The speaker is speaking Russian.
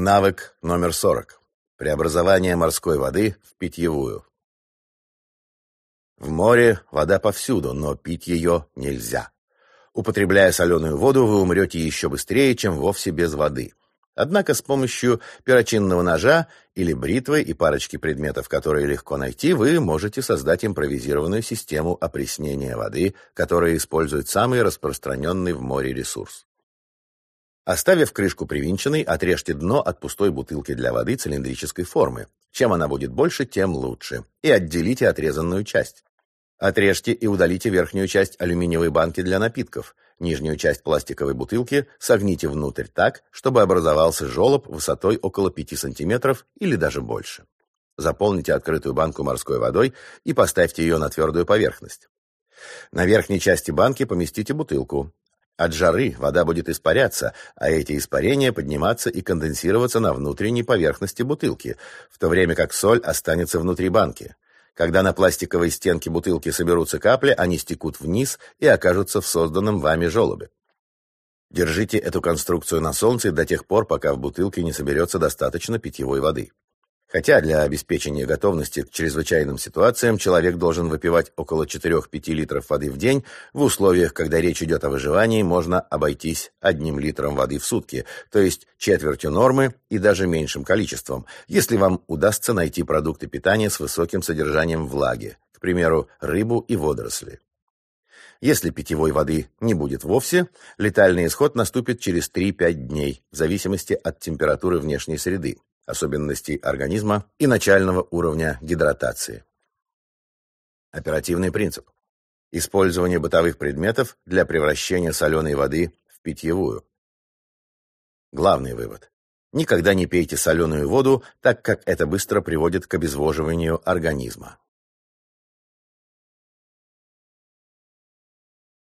Навык номер 40. Преобразование морской воды в питьевую. В море вода повсюду, но пить ее нельзя. Употребляя соленую воду, вы умрете еще быстрее, чем вовсе без воды. Однако с помощью перочинного ножа или бритвы и парочки предметов, которые легко найти, вы можете создать импровизированную систему опреснения воды, которая использует самый распространенный в море ресурс. Оставив крышку привинченной, отрежьте дно от пустой бутылки для воды цилиндрической формы. Чем она будет больше, тем лучше. И отделите отрезанную часть. Отрежьте и удалите верхнюю часть алюминиевой банки для напитков. Нижнюю часть пластиковой бутылки согните внутрь так, чтобы образовался желоб высотой около 5 см или даже больше. Заполните открытую банку морской водой и поставьте ее на твердую поверхность. На верхней части банки поместите бутылку. От жары вода будет испаряться, а эти испарения подниматься и конденсироваться на внутренней поверхности бутылки, в то время как соль останется внутри банки. Когда на пластиковой стенке бутылки соберутся капли, они стекут вниз и окажутся в созданном вами желобе. Держите эту конструкцию на солнце до тех пор, пока в бутылке не соберется достаточно питьевой воды. Хотя для обеспечения готовности к чрезвычайным ситуациям человек должен выпивать около 4-5 литров воды в день, в условиях, когда речь идет о выживании, можно обойтись одним литром воды в сутки, то есть четвертью нормы и даже меньшим количеством, если вам удастся найти продукты питания с высоким содержанием влаги, к примеру, рыбу и водоросли. Если питьевой воды не будет вовсе, летальный исход наступит через 3-5 дней, в зависимости от температуры внешней среды особенностей организма и начального уровня гидратации. Оперативный принцип. Использование бытовых предметов для превращения соленой воды в питьевую. Главный вывод. Никогда не пейте соленую воду, так как это быстро приводит к обезвоживанию организма.